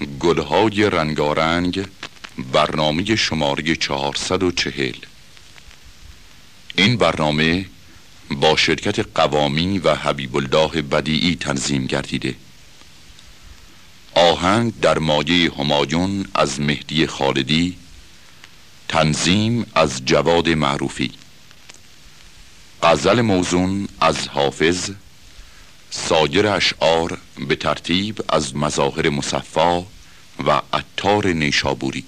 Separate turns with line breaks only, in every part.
گلهای رنگارنگ برنامه شماره 440 این برنامه با شرکت قوامی و حبیب الله بدیعی تنظیم گردیده. آهنگ در مایه همایون از مهدی خالدی تنظیم از جواد معروفی. غزل موزون از حافظ سایر اشعار به ترتیب از مظاهر مصفا و عطار نیشابوری.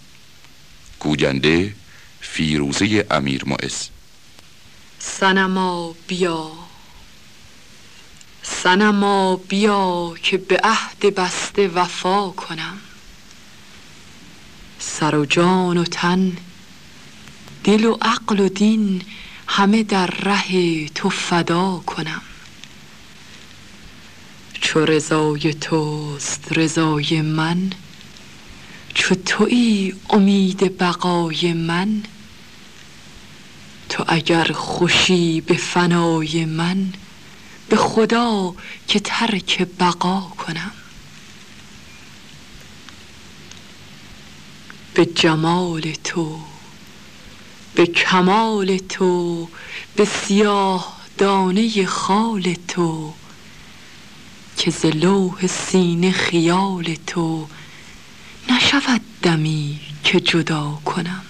گوینده فیروزه امیر معز
سنما بیا. سنما بیا که به عهد بسته وفا کنم. سر و جان و تن دل و عقل و دین همه در ره تو فدا کنم. چو رضای توست رضای من؟ چو تویی امید بقای من؟ تو اگر خوشی به فنای من به خدا که ترک بقا کنم. به جمال تو به کمال تو به سیاه دانه خال تو که ز لوح سینه خیال تو نشود دمی که جدا کنم.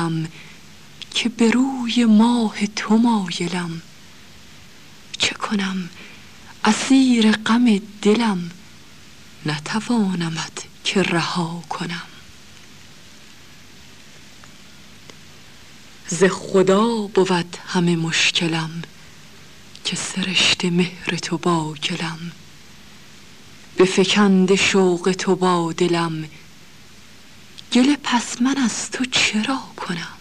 مقابلم که به روی ماه تو مایلم. چه کنم؟ اسیر غم دلم نتوانمت که رها کنم. ز خدا بود همه مشکلم که سرشت مهر تو با گلم. به فکند شوق تو با دلم گله پس من از تو چرا کنم؟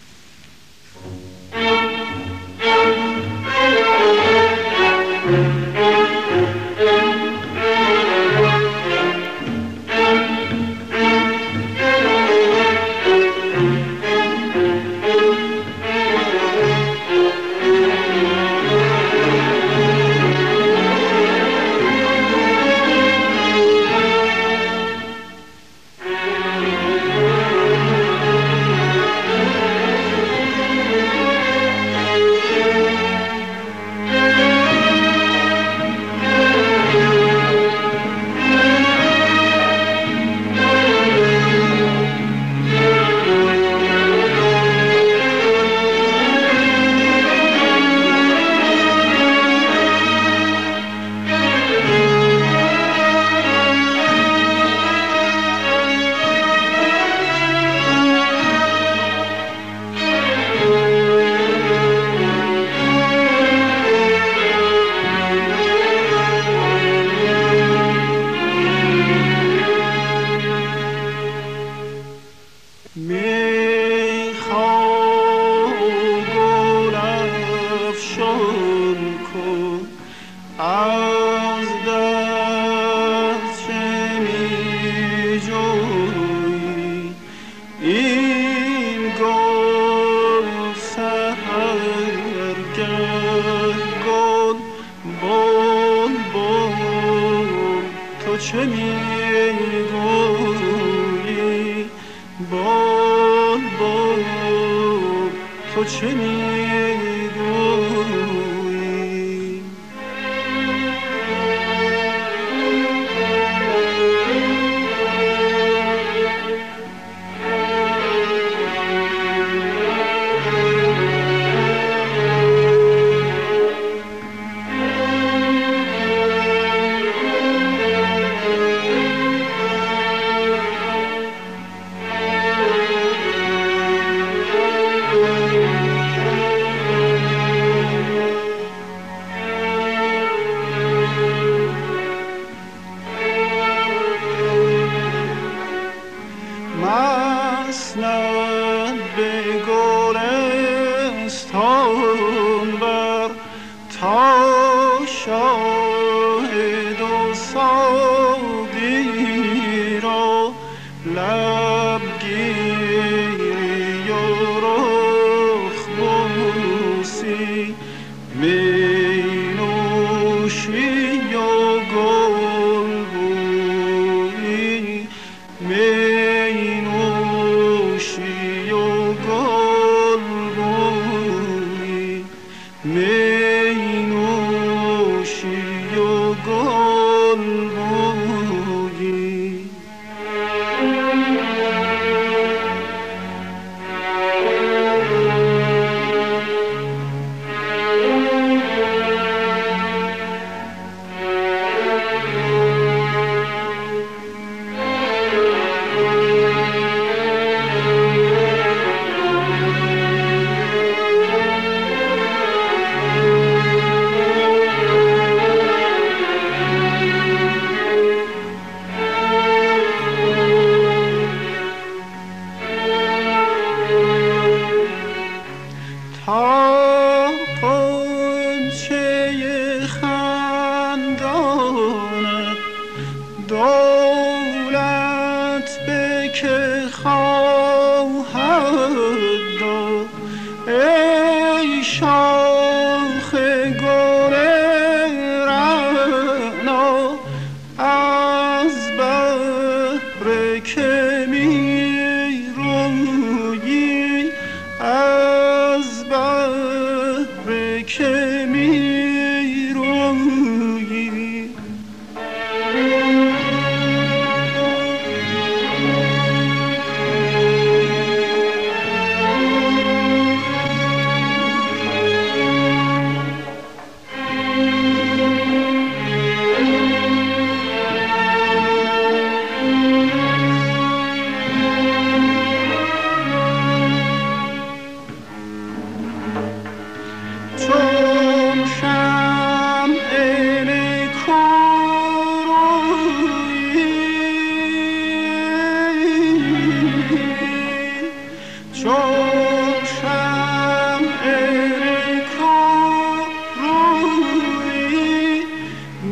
could.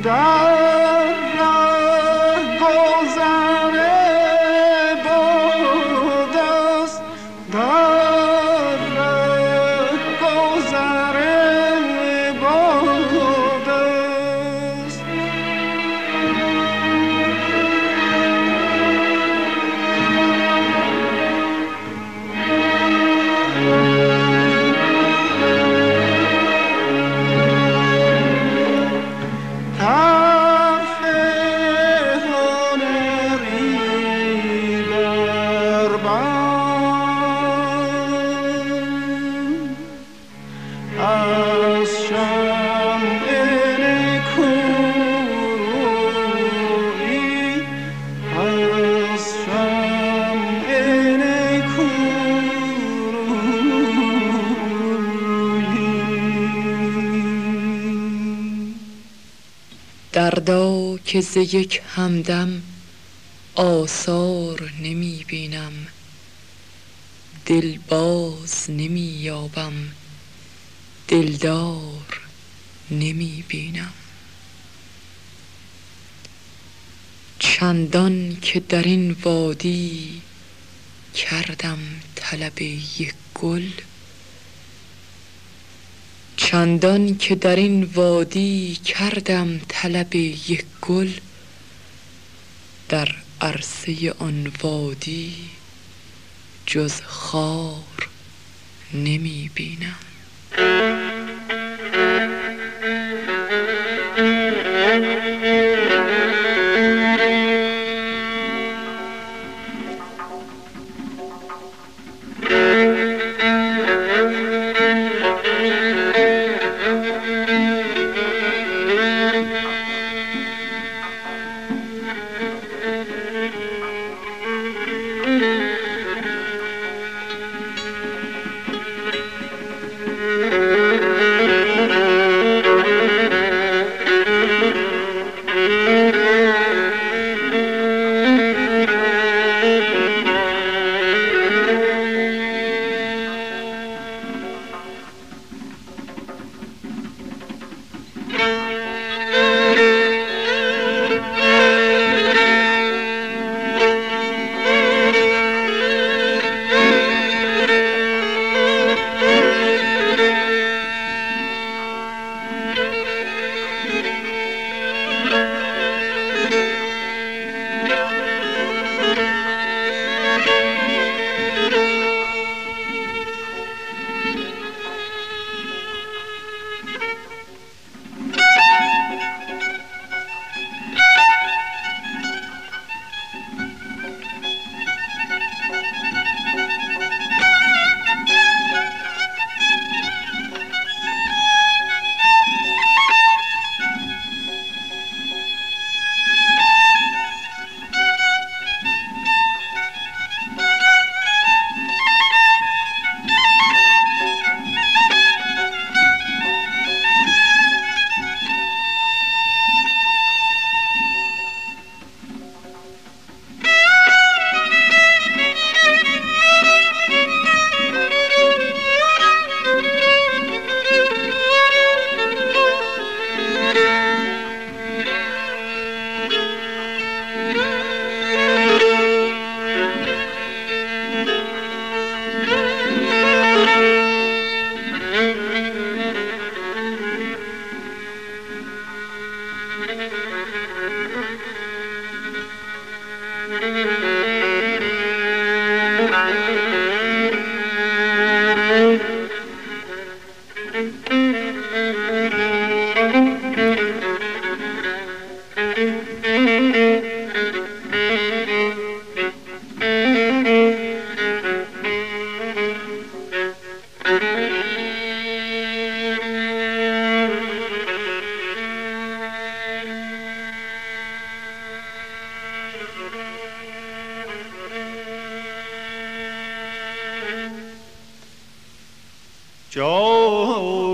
die. دردا که ز یک همدم آثار نمی بینم. دل باز نمی یابم. دلدار
نمی بینم. چندان که در این وادی کردم طلب یک گل چندان که در این وادی کردم طلب یک گل در عرصه آن وادی جز خار نمی بینم. Joe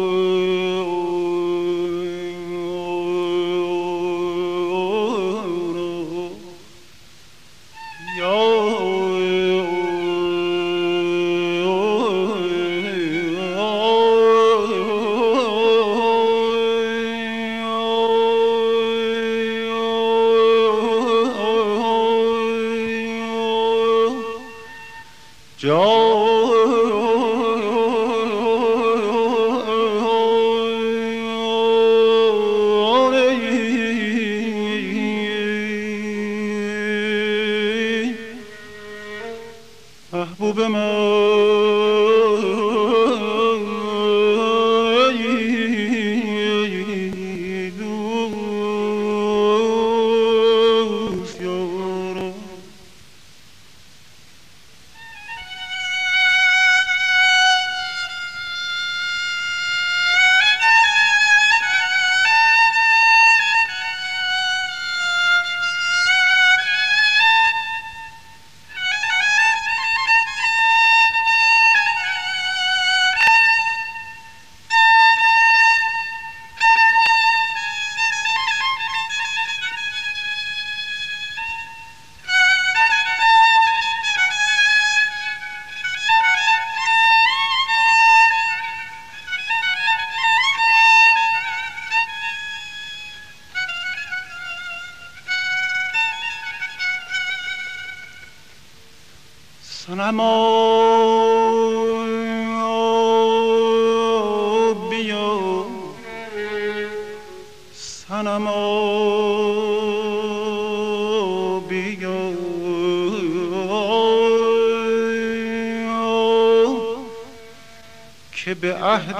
که به عهد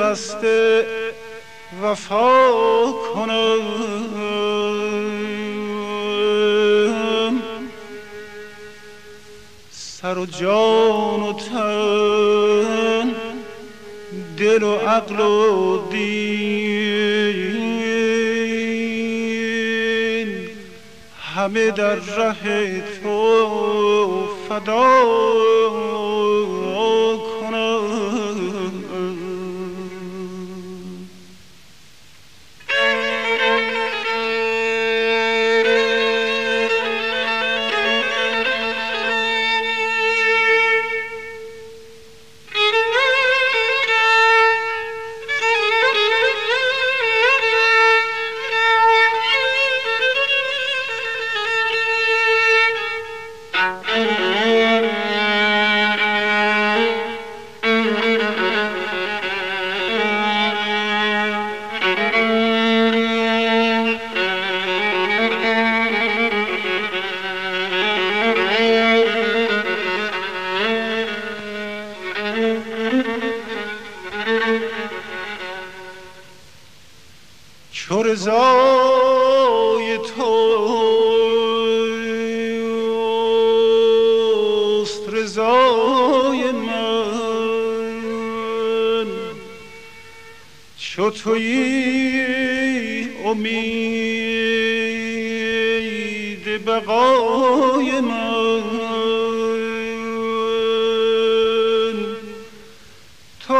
بسته وفا کنم. سر و جان و تن دل و عقل و دین. همه در ره تو فدا.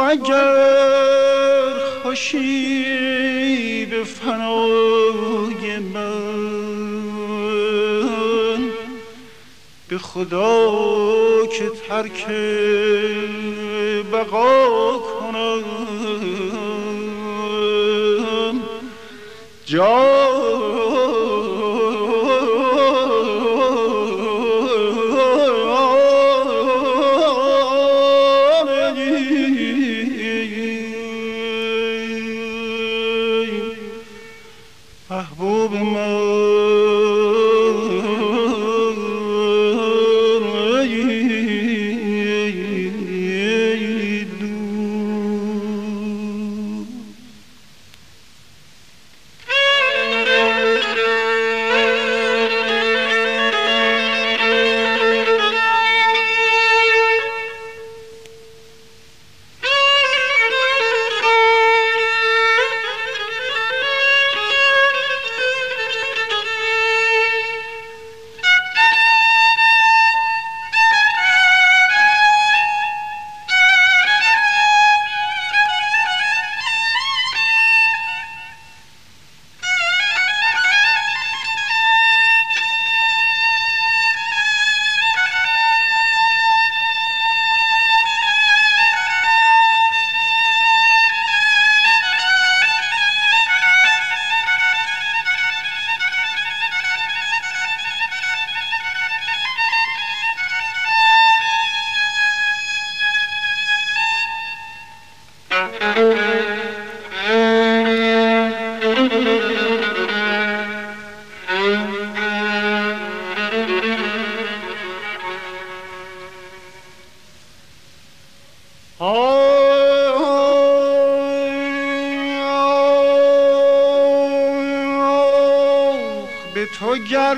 اگر خوشی فنای من به خدا که ترک بقا کنم. تو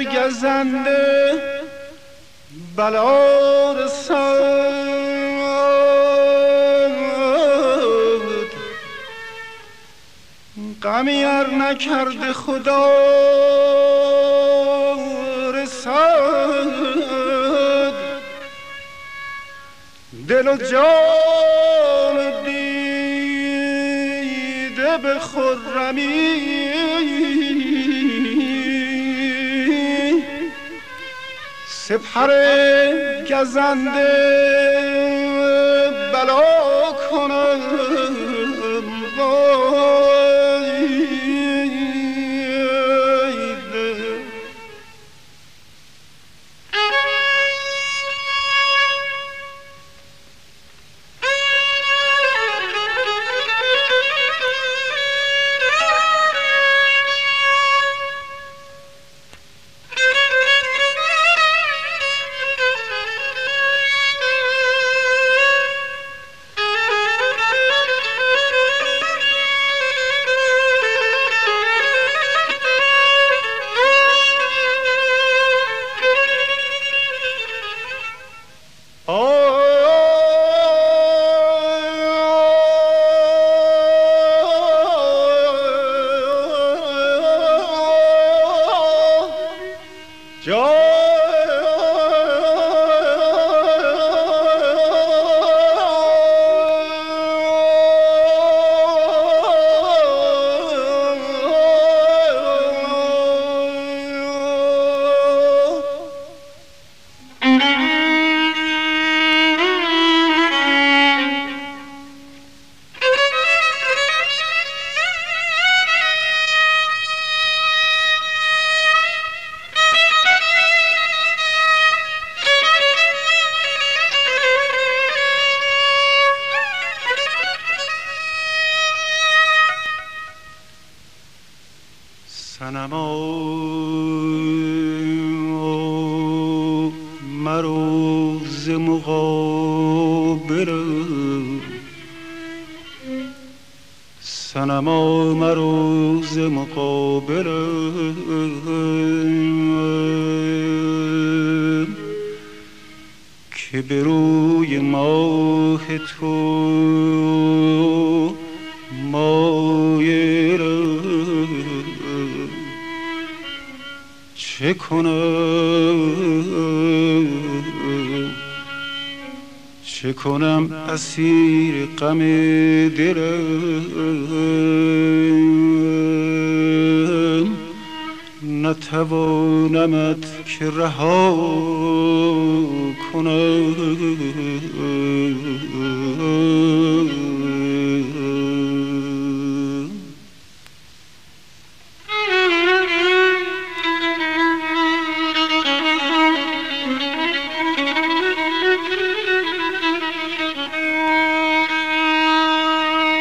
گرگزنده بلا رسد غمی ار نکرده خدا رسد دل و جان دیده به خرمی سپر گزنده. Joe! مروز مقابل که به روی ماه تو مایل چه کنم؟ چه کنم اسیر غم دلم نتوانمت که رها کنم.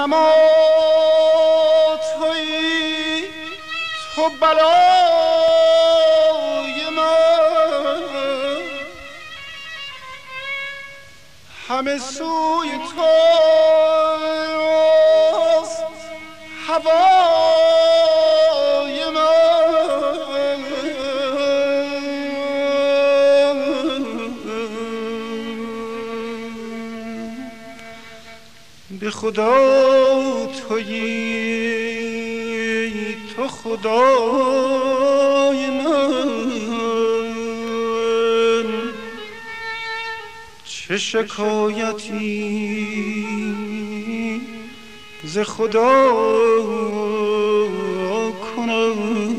سنما توی تو بلای من. همه سوی تو هوای خدا تویی تو خدای من. چه شکایتی ز خدا کنم؟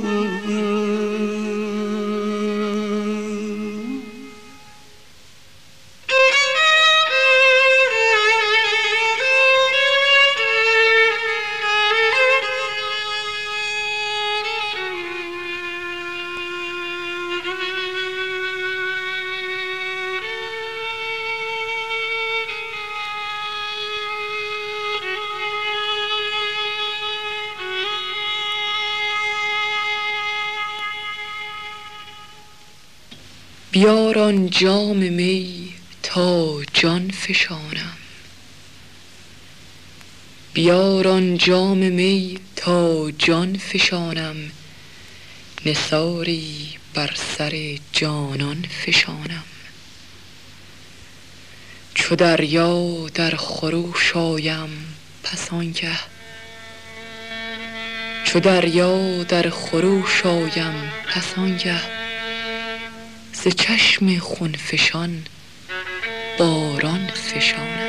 جام می تا جان فشانم. بیار آن جام می تا جان فشانم. نثاری بر سر جانان فشانم. چو دریا در خروش آیم پس آنگه. چو دریا در خروش آیم پس آنگه. ز چشم خون فشان باران فشانم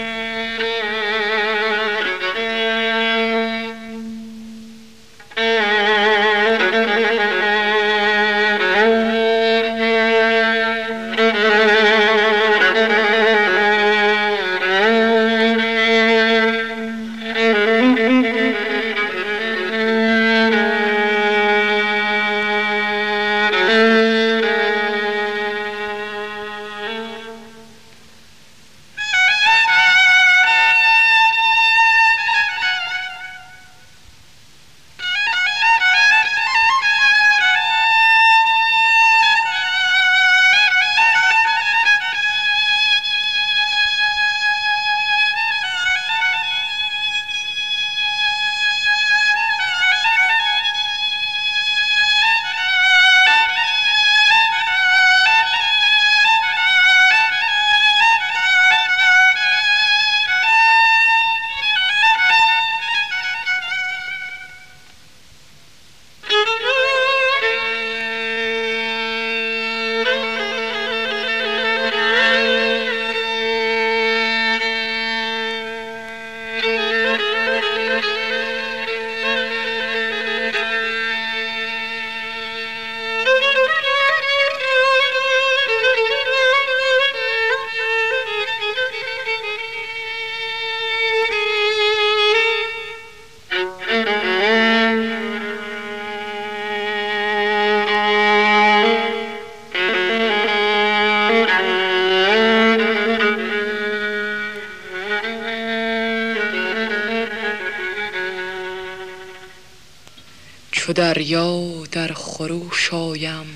چو دریا در خروش آیم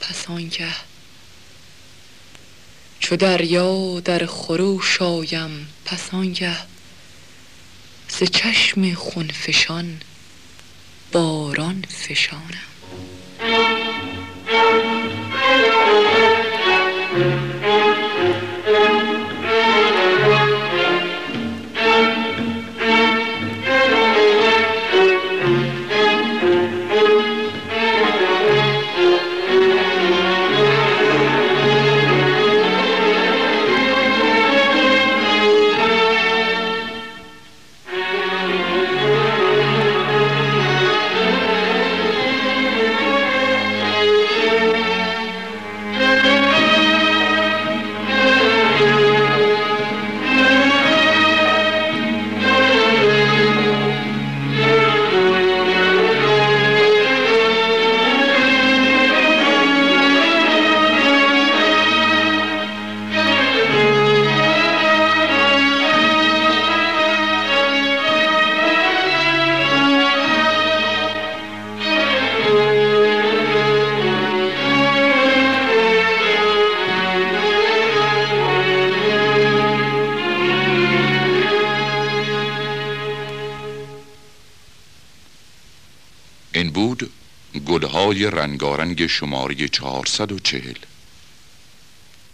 پس آنگه چو دریا در خروش آیم پس آنگه ز چشم خون فشان باران فشانم.
رنگارنگ شماره 440